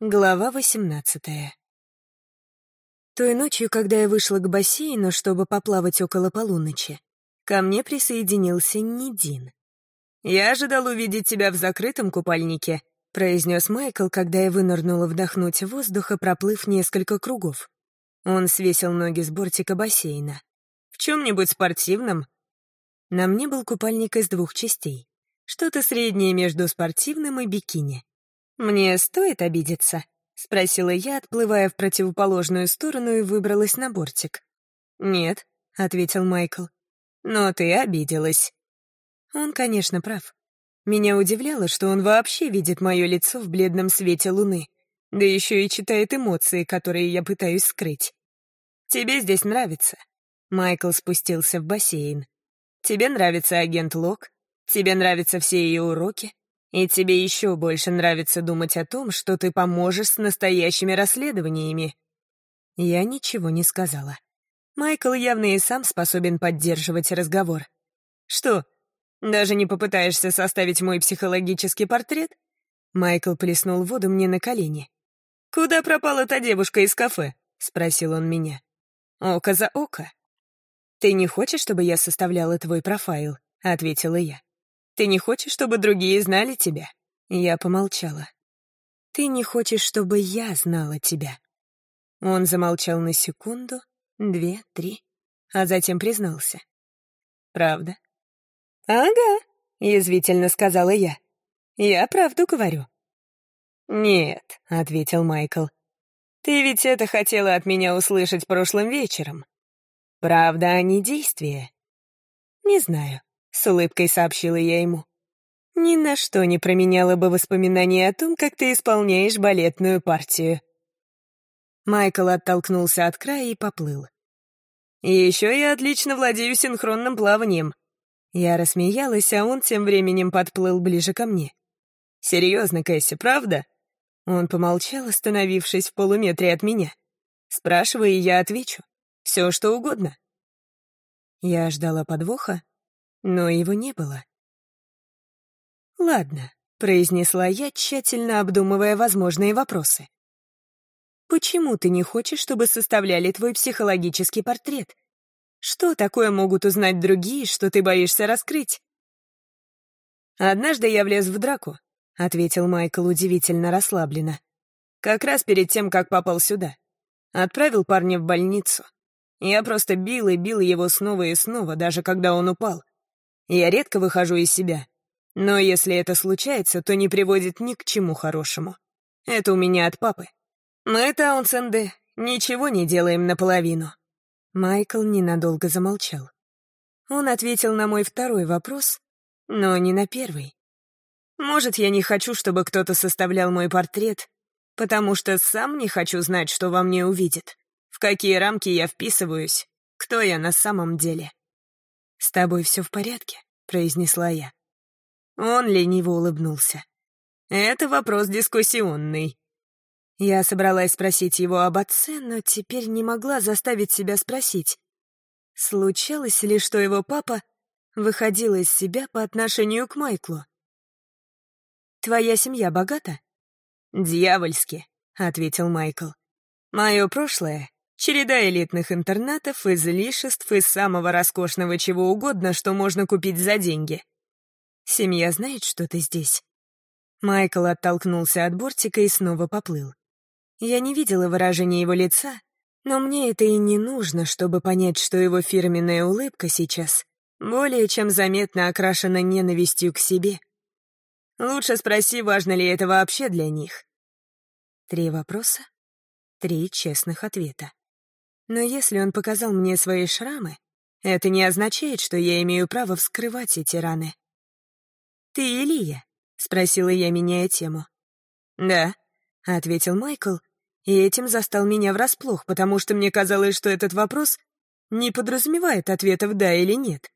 Глава восемнадцатая. Той ночью, когда я вышла к бассейну, чтобы поплавать около полуночи, ко мне присоединился Нидин. «Я ожидал увидеть тебя в закрытом купальнике», — произнес Майкл, когда я вынырнула вдохнуть воздуха, проплыв несколько кругов. Он свесил ноги с бортика бассейна. «В чем-нибудь спортивном?» На мне был купальник из двух частей. Что-то среднее между спортивным и бикини. «Мне стоит обидеться?» — спросила я, отплывая в противоположную сторону и выбралась на бортик. «Нет», — ответил Майкл. «Но ты обиделась». Он, конечно, прав. Меня удивляло, что он вообще видит мое лицо в бледном свете луны, да еще и читает эмоции, которые я пытаюсь скрыть. «Тебе здесь нравится?» Майкл спустился в бассейн. «Тебе нравится агент Лок? Тебе нравятся все ее уроки? И тебе еще больше нравится думать о том, что ты поможешь с настоящими расследованиями. Я ничего не сказала. Майкл явно и сам способен поддерживать разговор. Что, даже не попытаешься составить мой психологический портрет? Майкл плеснул воду мне на колени. «Куда пропала та девушка из кафе?» — спросил он меня. «Око за око». «Ты не хочешь, чтобы я составляла твой профайл?» — ответила я. Ты не хочешь, чтобы другие знали тебя?» Я помолчала. «Ты не хочешь, чтобы я знала тебя?» Он замолчал на секунду, две, три, а затем признался. «Правда?» «Ага», — язвительно сказала я. «Я правду говорю». «Нет», — ответил Майкл. «Ты ведь это хотела от меня услышать прошлым вечером. Правда, а не действие?» «Не знаю. — с улыбкой сообщила я ему. «Ни на что не променяла бы воспоминания о том, как ты исполняешь балетную партию». Майкл оттолкнулся от края и поплыл. «И еще я отлично владею синхронным плаванием». Я рассмеялась, а он тем временем подплыл ближе ко мне. «Серьезно, Кэсси, правда?» Он помолчал, остановившись в полуметре от меня. «Спрашивай, и я отвечу. Все, что угодно». Я ждала подвоха, но его не было. «Ладно», — произнесла я, тщательно обдумывая возможные вопросы. «Почему ты не хочешь, чтобы составляли твой психологический портрет? Что такое могут узнать другие, что ты боишься раскрыть?» «Однажды я влез в драку», — ответил Майкл удивительно расслабленно. «Как раз перед тем, как попал сюда. Отправил парня в больницу. Я просто бил и бил его снова и снова, даже когда он упал. Я редко выхожу из себя. Но если это случается, то не приводит ни к чему хорошему. Это у меня от папы. Мы, Таунсенды, ничего не делаем наполовину. Майкл ненадолго замолчал. Он ответил на мой второй вопрос, но не на первый. Может, я не хочу, чтобы кто-то составлял мой портрет, потому что сам не хочу знать, что во мне увидит, в какие рамки я вписываюсь, кто я на самом деле. «С тобой все в порядке?» — произнесла я. Он лениво улыбнулся. «Это вопрос дискуссионный». Я собралась спросить его об отце, но теперь не могла заставить себя спросить. Случалось ли, что его папа выходил из себя по отношению к Майклу? «Твоя семья богата?» «Дьявольски», — ответил Майкл. «Мое прошлое Череда элитных интернатов, излишеств и самого роскошного чего угодно, что можно купить за деньги. Семья знает, что ты здесь. Майкл оттолкнулся от бортика и снова поплыл. Я не видела выражения его лица, но мне это и не нужно, чтобы понять, что его фирменная улыбка сейчас более чем заметно окрашена ненавистью к себе. Лучше спроси, важно ли это вообще для них. Три вопроса, три честных ответа. Но если он показал мне свои шрамы, это не означает, что я имею право вскрывать эти раны. «Ты Илия?» — спросила я, меняя тему. «Да», — ответил Майкл, и этим застал меня врасплох, потому что мне казалось, что этот вопрос не подразумевает ответов «да» или «нет».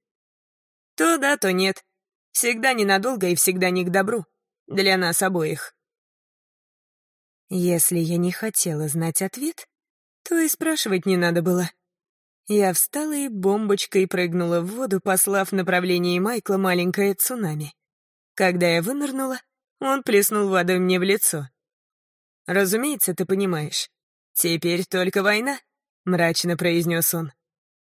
То да, то нет. Всегда ненадолго и всегда не к добру. Для нас обоих. Если я не хотела знать ответ, то и спрашивать не надо было. Я встала и бомбочкой прыгнула в воду, послав в направлении Майкла маленькое цунами. Когда я вынырнула, он плеснул водой мне в лицо. Разумеется, ты понимаешь. Теперь только война, мрачно произнес он.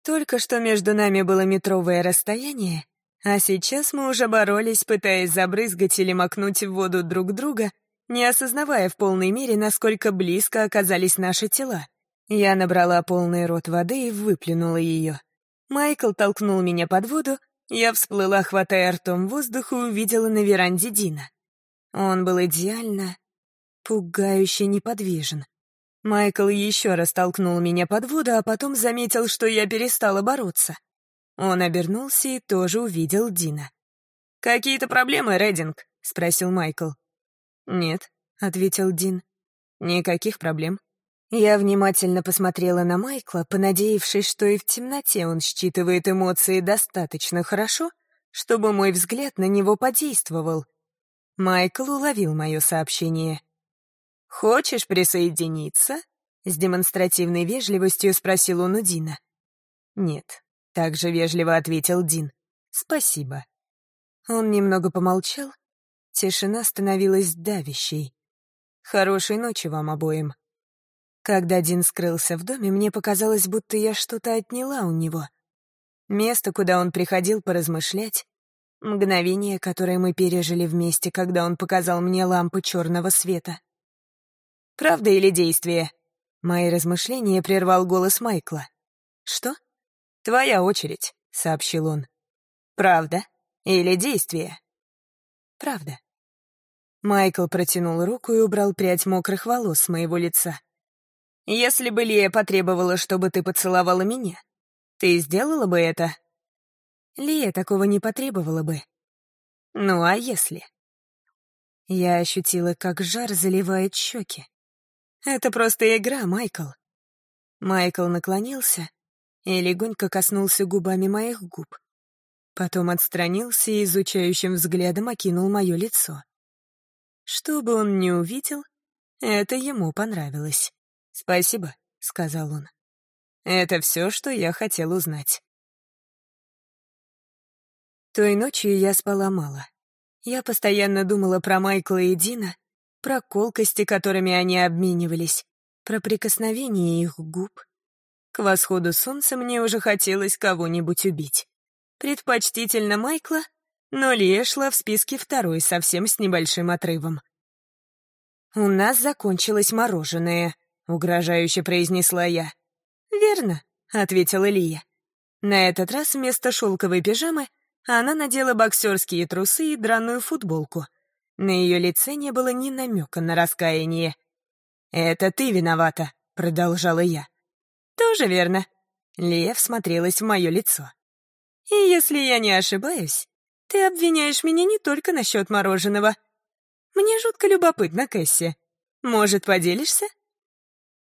Только что между нами было метровое расстояние, а сейчас мы уже боролись, пытаясь забрызгать или макнуть в воду друг друга, не осознавая в полной мере, насколько близко оказались наши тела. Я набрала полный рот воды и выплюнула ее. Майкл толкнул меня под воду, я всплыла, хватая ртом воздух, и увидела на веранде Дина. Он был идеально, пугающе неподвижен. Майкл еще раз толкнул меня под воду, а потом заметил, что я перестала бороться. Он обернулся и тоже увидел Дина. «Какие-то проблемы, Рединг?» — спросил Майкл. «Нет», — ответил Дин. «Никаких проблем». Я внимательно посмотрела на Майкла, понадеявшись, что и в темноте он считывает эмоции достаточно хорошо, чтобы мой взгляд на него подействовал. Майкл уловил мое сообщение. «Хочешь присоединиться?» — с демонстративной вежливостью спросил он у Дина. «Нет», — также вежливо ответил Дин. «Спасибо». Он немного помолчал. Тишина становилась давящей. «Хорошей ночи вам обоим». Когда Дин скрылся в доме, мне показалось, будто я что-то отняла у него. Место, куда он приходил поразмышлять, мгновение, которое мы пережили вместе, когда он показал мне лампу черного света. «Правда или действие?» Мои размышления прервал голос Майкла. «Что?» «Твоя очередь», — сообщил он. «Правда или действие?» «Правда». Майкл протянул руку и убрал прядь мокрых волос с моего лица. Если бы Лия потребовала, чтобы ты поцеловала меня, ты сделала бы это? Лия такого не потребовала бы. Ну а если? Я ощутила, как жар заливает щеки. Это просто игра, Майкл. Майкл наклонился и легонько коснулся губами моих губ. Потом отстранился и изучающим взглядом окинул мое лицо. Что бы он ни увидел, это ему понравилось. «Спасибо», — сказал он. «Это все, что я хотел узнать». Той ночью я спала мало. Я постоянно думала про Майкла и Дина, про колкости, которыми они обменивались, про прикосновение их губ. К восходу солнца мне уже хотелось кого-нибудь убить. Предпочтительно Майкла, но Лия шла в списке второй, совсем с небольшим отрывом. «У нас закончилось мороженое», — угрожающе произнесла я. «Верно», — ответила Лия. На этот раз вместо шелковой пижамы она надела боксерские трусы и драную футболку. На ее лице не было ни намека на раскаяние. «Это ты виновата», — продолжала я. «Тоже верно». Лия всмотрелась в мое лицо. «И если я не ошибаюсь, ты обвиняешь меня не только насчет мороженого. Мне жутко любопытно, Кэсси. Может, поделишься?»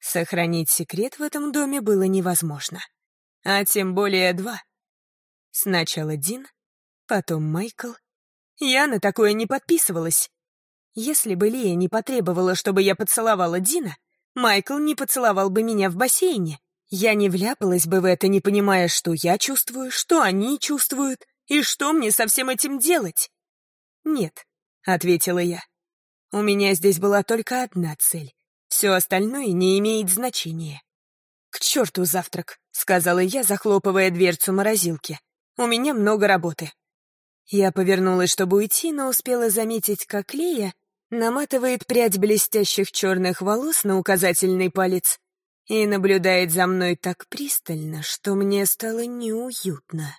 Сохранить секрет в этом доме было невозможно. А тем более два. Сначала Дин, потом Майкл. Я на такое не подписывалась. Если бы Лия не потребовала, чтобы я поцеловала Дина, Майкл не поцеловал бы меня в бассейне. Я не вляпалась бы в это, не понимая, что я чувствую, что они чувствуют, и что мне со всем этим делать. «Нет», — ответила я. «У меня здесь была только одна цель все остальное не имеет значения. «К черту завтрак», — сказала я, захлопывая дверцу морозилки. «У меня много работы». Я повернулась, чтобы уйти, но успела заметить, как Лея наматывает прядь блестящих черных волос на указательный палец и наблюдает за мной так пристально, что мне стало неуютно.